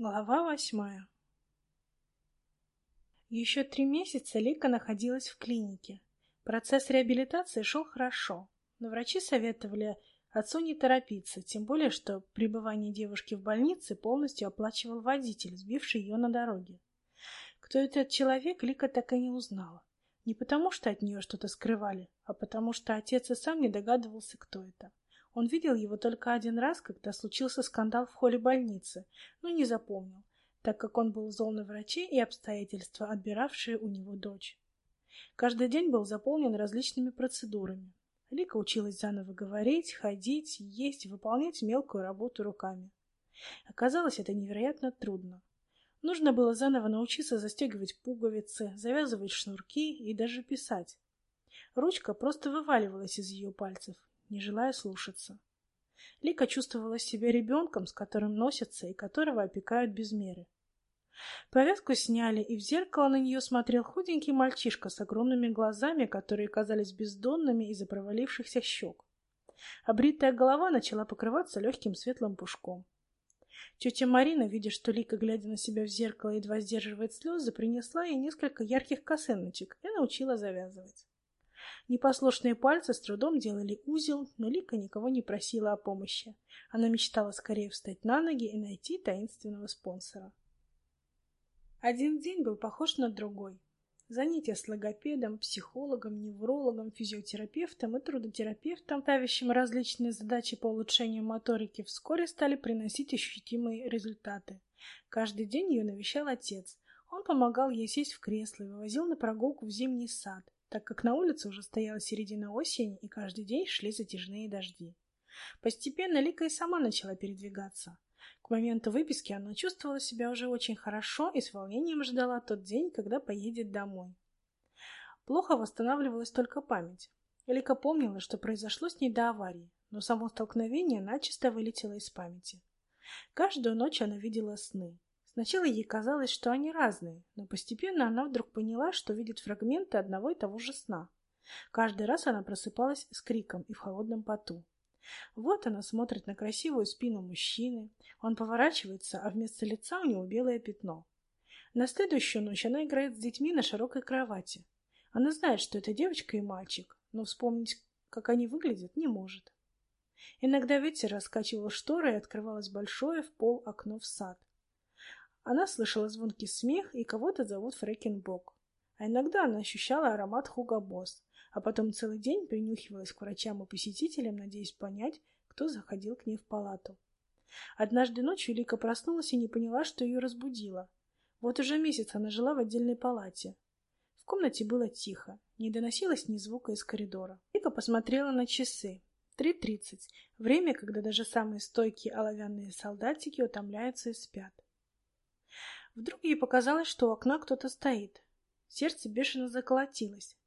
Глава восьмая Еще три месяца Лика находилась в клинике. Процесс реабилитации шел хорошо, но врачи советовали отцу не торопиться, тем более, что пребывание девушки в больнице полностью оплачивал водитель, сбивший ее на дороге. Кто этот человек, Лика так и не узнала. Не потому, что от нее что-то скрывали, а потому, что отец и сам не догадывался, кто это. Он видел его только один раз, когда случился скандал в холле больницы, но не запомнил, так как он был зол на врачей и обстоятельства, отбиравшие у него дочь. Каждый день был заполнен различными процедурами. Лика училась заново говорить, ходить, есть, выполнять мелкую работу руками. Оказалось, это невероятно трудно. Нужно было заново научиться застегивать пуговицы, завязывать шнурки и даже писать. Ручка просто вываливалась из ее пальцев, не желая слушаться. Лика чувствовала себя ребенком, с которым носятся и которого опекают без меры. Повязку сняли, и в зеркало на нее смотрел худенький мальчишка с огромными глазами, которые казались бездонными из-за провалившихся щек. Обритая голова начала покрываться легким светлым пушком. Тетя Марина, видя, что Лика, глядя на себя в зеркало, едва сдерживает слезы, принесла ей несколько ярких косыночек и научила завязывать. Непослушные пальцы с трудом делали узел, но Лика никого не просила о помощи. Она мечтала скорее встать на ноги и найти таинственного спонсора. Один день был похож на другой. Занятия с логопедом, психологом, неврологом, физиотерапевтом и трудотерапевтом, ставящим различные задачи по улучшению моторики, вскоре стали приносить ощутимые результаты. Каждый день ее навещал отец. Он помогал ей сесть в кресло и вывозил на прогулку в зимний сад так как на улице уже стояла середина осени, и каждый день шли затяжные дожди. Постепенно Лика и сама начала передвигаться. К моменту выписки она чувствовала себя уже очень хорошо и с волнением ждала тот день, когда поедет домой. Плохо восстанавливалась только память. Лика помнила, что произошло с ней до аварии, но само столкновение начисто вылетело из памяти. Каждую ночь она видела сны. Сначала ей казалось, что они разные, но постепенно она вдруг поняла, что видит фрагменты одного и того же сна. Каждый раз она просыпалась с криком и в холодном поту. Вот она смотрит на красивую спину мужчины, он поворачивается, а вместо лица у него белое пятно. На следующую ночь она играет с детьми на широкой кровати. Она знает, что это девочка и мальчик, но вспомнить, как они выглядят, не может. Иногда ветер раскачивал шторы, и открывалось большое в пол окно в сад. Она слышала звонкий смех, и кого-то зовут Фрэкенбок. А иногда она ощущала аромат Хуга Босс, а потом целый день принюхивалась к врачам и посетителям, надеясь понять, кто заходил к ней в палату. Однажды ночью Лика проснулась и не поняла, что ее разбудило. Вот уже месяц она жила в отдельной палате. В комнате было тихо, не доносилось ни звука из коридора. Лика посмотрела на часы. Три тридцать. Время, когда даже самые стойкие оловянные солдатики утомляются и спят. Вдруг ей показалось, что у окна кто-то стоит. Сердце бешено заколотилось.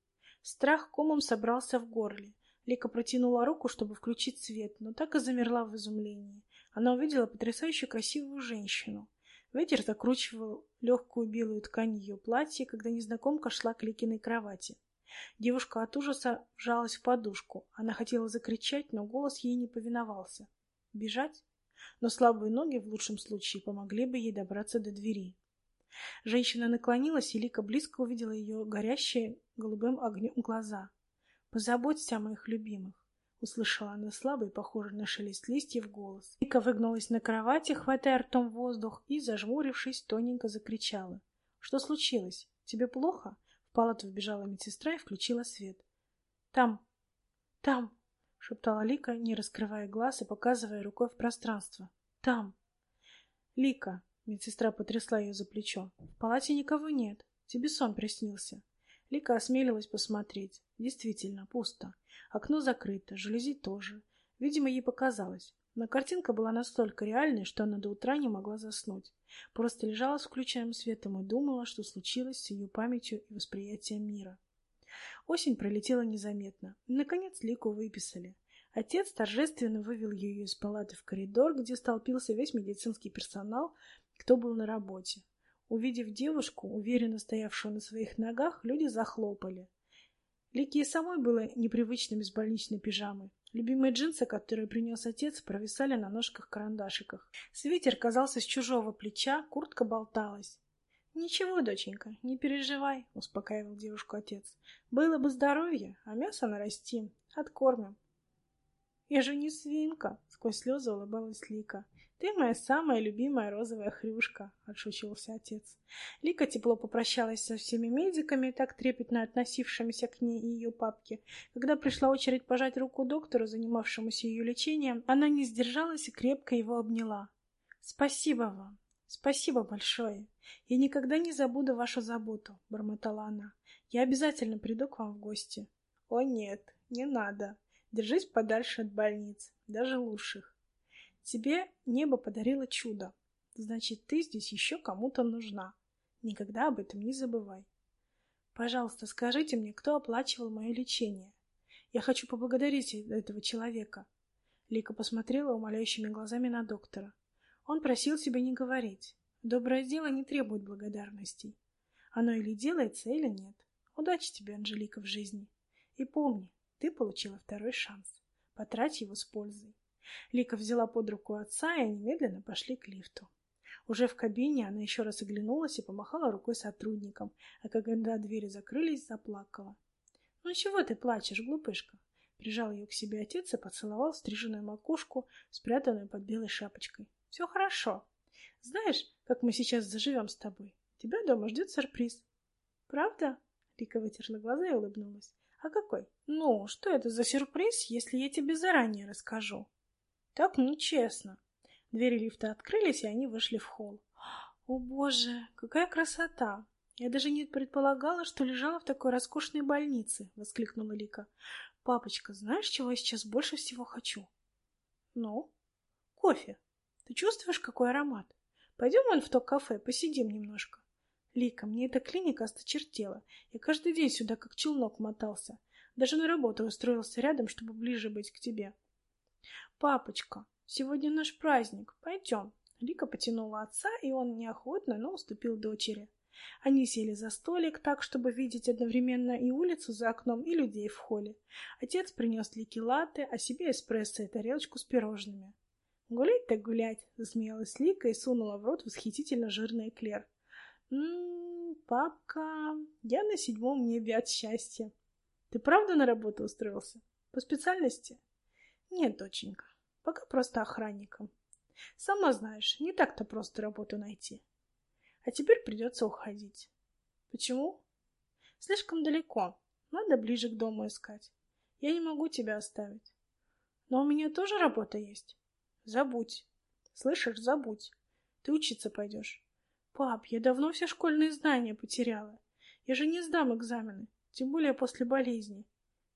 Страх комом собрался в горле. Лика протянула руку, чтобы включить свет, но так и замерла в изумлении. Она увидела потрясающе красивую женщину. Ветер закручивал легкую белую ткань ее платья, когда незнакомка шла к Ликиной кровати. Девушка от ужаса вжалась в подушку. Она хотела закричать, но голос ей не повиновался. Бежать? Но слабые ноги в лучшем случае помогли бы ей добраться до двери. Женщина наклонилась, и Лика близко увидела ее горящие голубым огнем глаза. «Позаботься о моих любимых», — услышала она слабый, похожий на шелест листьев, голос. Лика выгнулась на кровати, хватая ртом воздух, и, зажмурившись, тоненько закричала. «Что случилось? Тебе плохо?» В палату вбежала медсестра и включила свет. «Там! Там!» — шептала Лика, не раскрывая глаз и показывая рукой в пространство. «Там!» «Лика!» Медсестра потрясла ее за плечо. В палате никого нет. Тебе сон приснился. Лика осмелилась посмотреть. Действительно, пусто. Окно закрыто, жалюзи тоже. Видимо, ей показалось. Но картинка была настолько реальной, что она до утра не могла заснуть. Просто лежала с включаемым светом и думала, что случилось с ее памятью и восприятием мира. Осень пролетела незаметно. Наконец, Лику выписали. Отец торжественно вывел ее из палаты в коридор, где столпился весь медицинский персонал, кто был на работе. Увидев девушку, уверенно стоявшую на своих ногах, люди захлопали. Лике самой было непривычно без больничной пижамы. Любимые джинсы, которые принес отец, провисали на ножках-карандашиках. Свитер казался с чужого плеча, куртка болталась. «Ничего, доченька, не переживай», — успокаивал девушку отец. «Было бы здоровье, а мясо нарастим, откормим». «Я же не свинка», — сквозь слезы улыбалась Лика. «Ты моя самая любимая розовая хрюшка», — отшучивался отец. Лика тепло попрощалась со всеми медиками, так трепетно относившимися к ней и ее папке. Когда пришла очередь пожать руку доктору, занимавшемуся ее лечением, она не сдержалась и крепко его обняла. «Спасибо вам. Спасибо большое. Я никогда не забуду вашу заботу», — бормотала она. «Я обязательно приду к вам в гости». «О нет, не надо. Держись подальше от больниц, даже лучших. Тебе небо подарило чудо. Значит, ты здесь еще кому-то нужна. Никогда об этом не забывай. Пожалуйста, скажите мне, кто оплачивал мое лечение? Я хочу поблагодарить этого человека. Лика посмотрела умоляющими глазами на доктора. Он просил себя не говорить. Доброе дело не требует благодарностей. Оно или делается, или нет. Удачи тебе, Анжелика, в жизни. И помни, ты получила второй шанс. Потрать его с пользой. Лика взяла под руку отца, и они медленно пошли к лифту. Уже в кабине она еще раз оглянулась и помахала рукой сотрудникам, а когда двери закрылись, заплакала. «Ну чего ты плачешь, глупышка?» Прижал ее к себе отец и поцеловал стриженную макушку, спрятанную под белой шапочкой. «Все хорошо. Знаешь, как мы сейчас заживем с тобой? Тебя дома ждет сюрприз». «Правда?» Лика вытерла глаза и улыбнулась. «А какой?» «Ну, что это за сюрприз, если я тебе заранее расскажу?» Так нечестно. Двери лифта открылись, и они вышли в холл. О боже, какая красота! Я даже не предполагала, что лежала в такой роскошной больнице, воскликнула Лика. Папочка, знаешь, чего я сейчас больше всего хочу? Ну? Кофе. Ты чувствуешь, какой аромат? Пойдем вон в то кафе, посидим немножко. Лика, мне эта клиника осточертела. Я каждый день сюда как челнок мотался. Даже на работу устроился рядом, чтобы ближе быть к тебе. «Папочка, сегодня наш праздник. Пойдем». Лика потянула отца, и он неохотно, но уступил дочери. Они сели за столик так, чтобы видеть одновременно и улицу за окном, и людей в холле. Отец принес Лике латте, а себе эспрессо и тарелочку с пирожными. «Гулять так гулять!» — засмеялась Лика и сунула в рот восхитительно жирный эклер. «М-м, папка, я на седьмом небе от счастья. Ты правда на работу устроился? По специальности?» «Нет, доченька, Пока просто охранником. Сама знаешь, не так-то просто работу найти. А теперь придется уходить. Почему? Слишком далеко. Надо ближе к дому искать. Я не могу тебя оставить. Но у меня тоже работа есть. Забудь. Слышишь, забудь. Ты учиться пойдешь. Пап, я давно все школьные знания потеряла. Я же не сдам экзамены, тем более после болезни.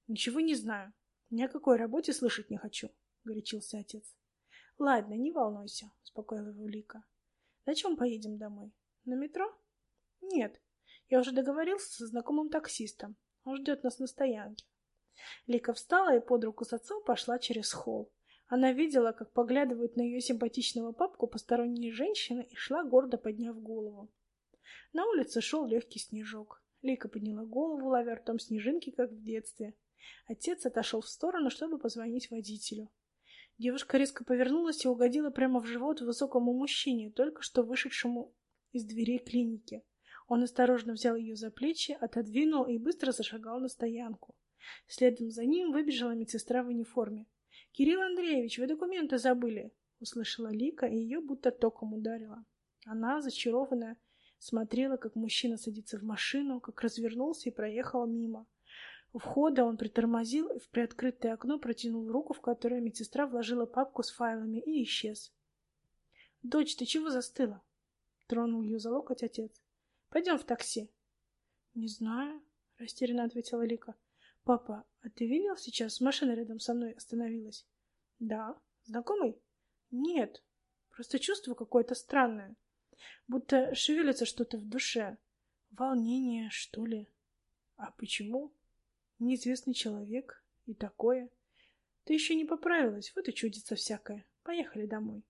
Ничего не знаю. Ни о какой работе слышать не хочу. — горячился отец. — Ладно, не волнуйся, — успокоила его Лика. — На чем поедем домой? На метро? — Нет, я уже договорился со знакомым таксистом. Он ждет нас на стоянке. Лика встала и под руку с отцом пошла через холл. Она видела, как поглядывают на ее симпатичного папку посторонние женщины и шла, гордо подняв голову. На улице шел легкий снежок. Лика подняла голову, ловя ртом снежинки, как в детстве. Отец отошел в сторону, чтобы позвонить водителю. Девушка резко повернулась и угодила прямо в живот высокому мужчине, только что вышедшему из дверей клиники. Он осторожно взял ее за плечи, отодвинул и быстро зашагал на стоянку. Следом за ним выбежала медсестра в униформе. «Кирилл Андреевич, вы документы забыли!» — услышала Лика, и ее будто током ударило. Она, зачарованная, смотрела, как мужчина садится в машину, как развернулся и проехал мимо. У входа он притормозил и в приоткрытое окно протянул руку, в которую медсестра вложила папку с файлами, и исчез. — Дочь, ты чего застыла? — тронул ее за локоть отец. — Пойдем в такси. — Не знаю, — растерянно ответила Лика. — Папа, а ты видел сейчас? Машина рядом со мной остановилась. — Да. Знакомый? — Нет. Просто чувство какое-то странное. Будто шевелится что-то в душе. Волнение, что ли. А почему? — Неизвестный человек и такое. Ты еще не поправилась, вот и чудится всякое. Поехали домой.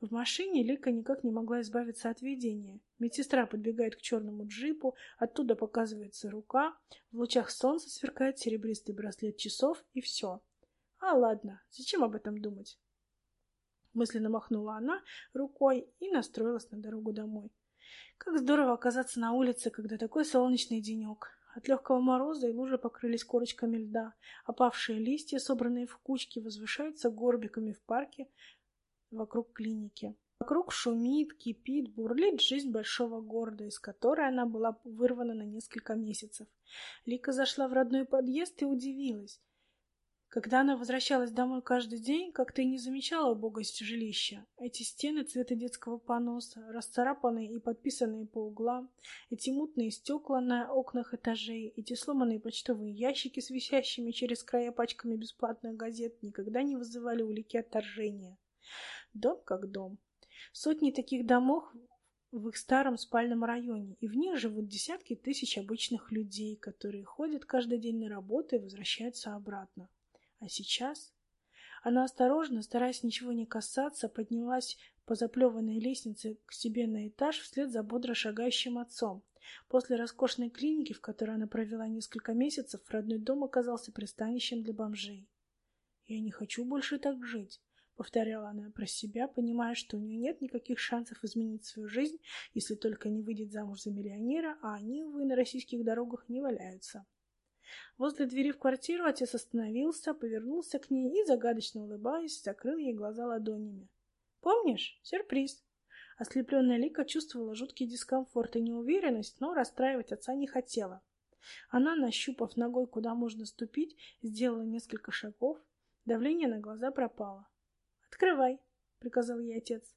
В машине Лика никак не могла избавиться от видения. Медсестра подбегает к черному джипу, оттуда показывается рука, в лучах солнца сверкает серебристый браслет часов, и все. А ладно, зачем об этом думать? Мысленно махнула она рукой и настроилась на дорогу домой. Как здорово оказаться на улице, когда такой солнечный денек. От легкого мороза и лужи покрылись корочками льда. Опавшие листья, собранные в кучки, возвышаются горбиками в парке вокруг клиники. Вокруг шумит, кипит, бурлит жизнь большого города, из которой она была вырвана на несколько месяцев. Лика зашла в родной подъезд и удивилась. Когда она возвращалась домой каждый день, как-то и не замечала убогость жилища. Эти стены цвета детского поноса, расцарапанные и подписанные по углам, эти мутные стекла на окнах этажей, эти сломанные почтовые ящики с висящими через края пачками бесплатных газет никогда не вызывали у Лики отторжения. Дом как дом. Сотни таких домов в их старом спальном районе, и в них живут десятки тысяч обычных людей, которые ходят каждый день на работу и возвращаются обратно. А сейчас... Она осторожно, стараясь ничего не касаться, поднялась по заплеванной лестнице к себе на этаж вслед за бодро шагающим отцом. После роскошной клиники, в которой она провела несколько месяцев, родной дом оказался пристанищем для бомжей. «Я не хочу больше так жить», — повторяла она про себя, понимая, что у нее нет никаких шансов изменить свою жизнь, если только не выйдет замуж за миллионера, а они, увы, на российских дорогах не валяются. Возле двери в квартиру отец остановился, повернулся к ней и, загадочно улыбаясь, закрыл ей глаза ладонями. «Помнишь? Сюрприз!» Ослепленная Лика чувствовала жуткий дискомфорт и неуверенность, но расстраивать отца не хотела. Она, нащупав ногой, куда можно ступить, сделала несколько шагов. Давление на глаза пропало. «Открывай!» — приказал ей отец.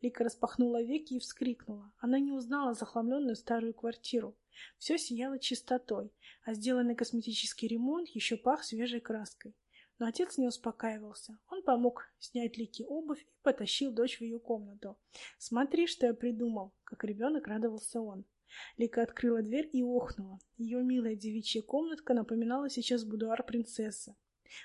Лика распахнула веки и вскрикнула. Она не узнала захламленную старую квартиру. Все сияло чистотой, а сделанный косметический ремонт еще пах свежей краской. Но отец не успокаивался. Он помог снять Лике обувь и потащил дочь в ее комнату. «Смотри, что я придумал!» — как ребенок радовался он. Лика открыла дверь и охнула. Ее милая девичья комнатка напоминала сейчас будуар принцессы.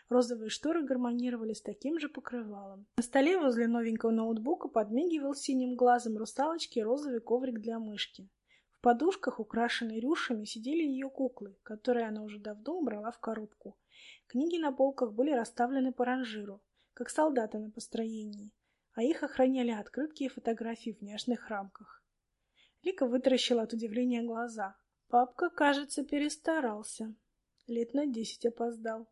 Розовые шторы гармонировали с таким же покрывалом. На столе возле новенького ноутбука подмигивал синим глазом русалочки розовый коврик для мышки. В подушках, украшенной рюшами, сидели ее куклы, которые она уже давно убрала в коробку. Книги на полках были расставлены по ранжиру, как солдаты на построении, а их охраняли открытки и фотографии в няшных рамках. Лика вытаращила от удивления глаза. Папка, кажется, перестарался. Лет на десять опоздал.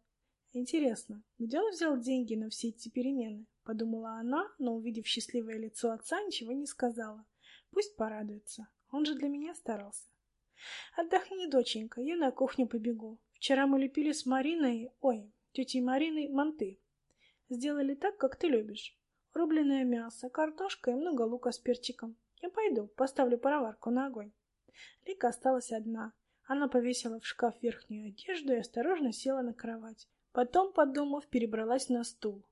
Интересно, где он взял деньги на все эти перемены? Подумала она, но, увидев счастливое лицо отца, ничего не сказала. Пусть порадуется. Он же для меня старался. Отдохни, доченька, я на кухню побегу. Вчера мы лепили с Мариной, ой, тетей Мариной манты. Сделали так, как ты любишь. Рубленое мясо, картошка и много лука с перчиком. Я пойду, поставлю пароварку на огонь. Лика осталась одна. Она повесила в шкаф верхнюю одежду и осторожно села на кровать. Потом, подумав, перебралась на стул.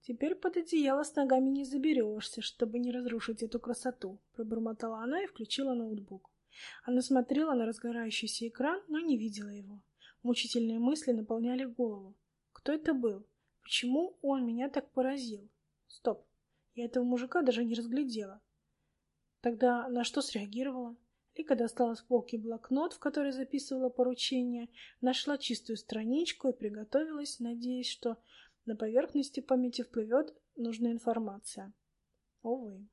Теперь под одеяло с ногами не заберешься, чтобы не разрушить эту красоту, пробормотала она и включила ноутбук. Она смотрела на разгорающийся экран, но не видела его. Мучительные мысли наполняли голову. Кто это был? Почему он меня так поразил? Стоп. Я этого мужика даже не разглядела. Тогда на что среагировала? Лика достала с полки блокнот, в который записывала поручения, нашла чистую страничку и приготовилась, надеясь, что на поверхности памяти вплывет нужная информация. Увы.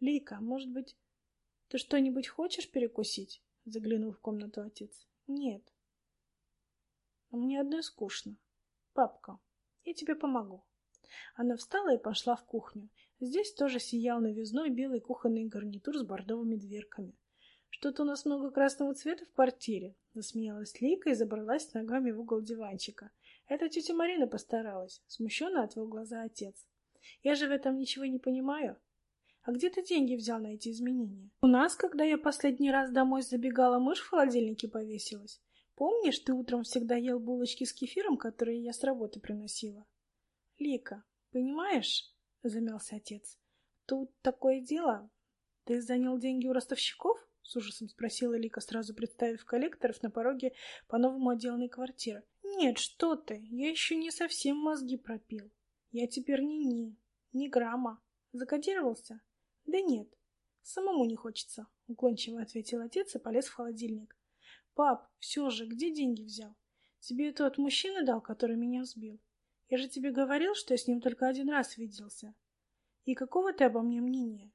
Лика, может быть, ты что-нибудь хочешь перекусить? Заглянул в комнату отец. Нет. Мне одной скучно. Папка, я тебе помогу. Она встала и пошла в кухню. Здесь тоже сиял новизной белый кухонный гарнитур с бордовыми дверками. Что-то у нас много красного цвета в квартире, засмеялась Лика и забралась ногами в угол диванчика. Это тетя Марина постаралась, смущенно отвел глаза отец. Я же в этом ничего не понимаю. А где ты деньги взял на эти изменения? У нас, когда я последний раз домой забегала, мышь в холодильнике повесилась. Помнишь, ты утром всегда ел булочки с кефиром, которые я с работы приносила? Лика, понимаешь, замялся отец. Тут такое дело. Ты занял деньги у ростовщиков? С ужасом спросила Лика, сразу представив коллекторов на пороге по-новому отделанной квартиры. Нет, что ты, я еще не совсем мозги пропил. Я теперь не ни, ни грамма. Закодировался? Да нет, самому не хочется, уклончиво ответил отец и полез в холодильник. Пап, все же, где деньги взял? Тебе это от мужчины дал, который меня сбил? Я же тебе говорил, что я с ним только один раз виделся. И какого ты обо мне мнения?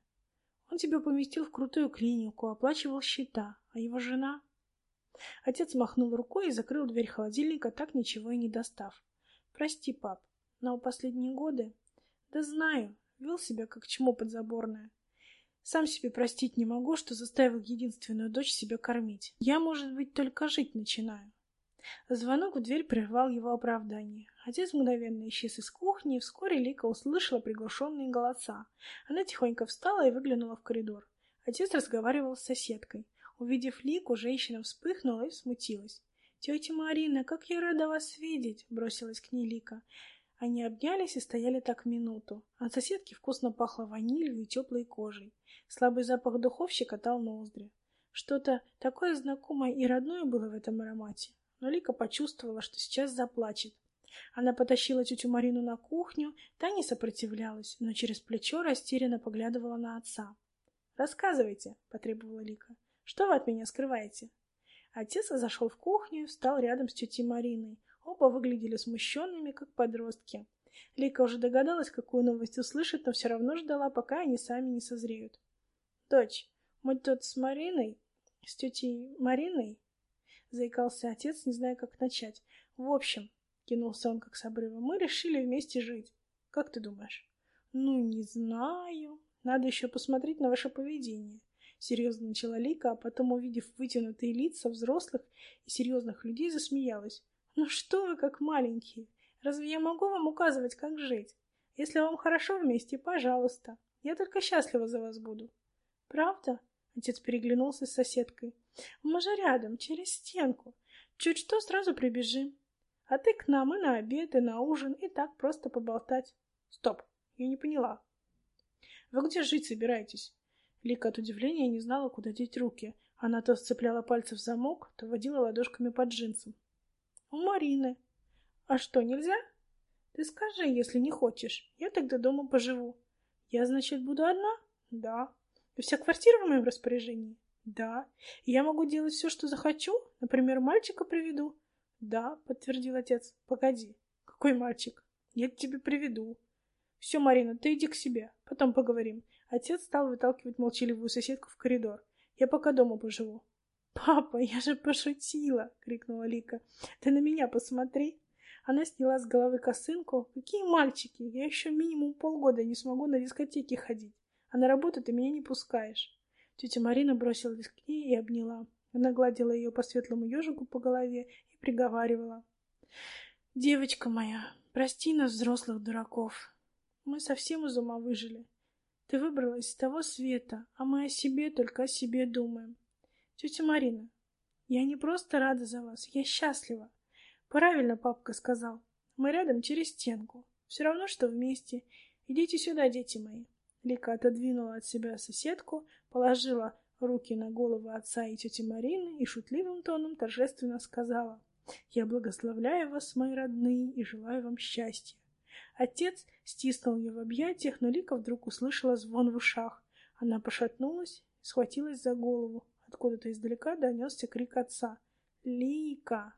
Он тебя поместил в крутую клинику, оплачивал счета, а его жена... Отец махнул рукой и закрыл дверь холодильника, так ничего и не достав. Прости, пап, но последние годы... Да знаю, вел себя как чмо подзаборное. Сам себе простить не могу, что заставил единственную дочь себя кормить. Я, может быть, только жить начинаю. Звонок в дверь прервал его оправдание. Отец мгновенно исчез из кухни, и вскоре Лика услышала приглушенные голоса. Она тихонько встала и выглянула в коридор. Отец разговаривал с соседкой. Увидев Лику, женщина вспыхнула и смутилась. «Тетя Марина, как я рада вас видеть!» — бросилась к ней Лика. Они обнялись и стояли так минуту. От соседки вкусно пахло ванилью и теплой кожей. Слабый запах духов щекотал ноздри. Что-то такое знакомое и родное было в этом аромате но Лика почувствовала, что сейчас заплачет. Она потащила тетю Марину на кухню, та не сопротивлялась, но через плечо растерянно поглядывала на отца. «Рассказывайте», — потребовала Лика. «Что вы от меня скрываете?» Отец зашел в кухню и встал рядом с тетей Мариной. Оба выглядели смущенными, как подростки. Лика уже догадалась, какую новость услышит, но все равно ждала, пока они сами не созреют. «Дочь, мы тут с Мариной, с тетей Мариной заикался отец, не зная, как начать. В общем, кинулся он как с обрыва, мы решили вместе жить. Как ты думаешь? Ну, не знаю. Надо еще посмотреть на ваше поведение. Серьезно начала Лика, а потом, увидев вытянутые лица взрослых и серьезных людей, засмеялась. Ну что вы как маленькие? Разве я могу вам указывать, как жить? Если вам хорошо вместе, пожалуйста. Я только счастлива за вас буду. Правда? Отец переглянулся с соседкой. Мы же рядом, через стенку. Чуть что, сразу прибежим. А ты к нам и на обед, и на ужин, и так просто поболтать. Стоп, я не поняла. Вы где жить собираетесь? Лика от удивления не знала, куда деть руки. Она то сцепляла пальцы в замок, то водила ладошками под джинсом. У Марины. А что, нельзя? Ты скажи, если не хочешь. Я тогда дома поживу. Я, значит, буду одна? Да. И вся квартира в моем распоряжении? Да. Я могу делать все, что захочу? Например, мальчика приведу? Да, подтвердил отец. Погоди. Какой мальчик? Я тебе приведу. Все, Марина, ты иди к себе. Потом поговорим. Отец стал выталкивать молчаливую соседку в коридор. Я пока дома поживу. «Папа, я же пошутила!» — крикнула Лика. «Ты на меня посмотри!» Она сняла с головы косынку. «Какие мальчики! Я еще минимум полгода не смогу на дискотеке ходить а на работу ты меня не пускаешь. Тетя Марина бросилась к ней и обняла. Она гладила ее по светлому ежику по голове и приговаривала. «Девочка моя, прости нас, взрослых дураков. Мы совсем из ума выжили. Ты выбралась из того света, а мы о себе только о себе думаем. Тетя Марина, я не просто рада за вас, я счастлива. Правильно папка сказал. Мы рядом через стенку. Все равно, что вместе. Идите сюда, дети мои. Лика отодвинула от себя соседку, положила руки на головы отца и тети Марины и шутливым тоном торжественно сказала «Я благословляю вас, мои родные, и желаю вам счастья». Отец стиснул ее в объятиях, но Лика вдруг услышала звон в ушах. Она пошатнулась схватилась за голову. Откуда-то издалека донесся крик отца. «Лика!»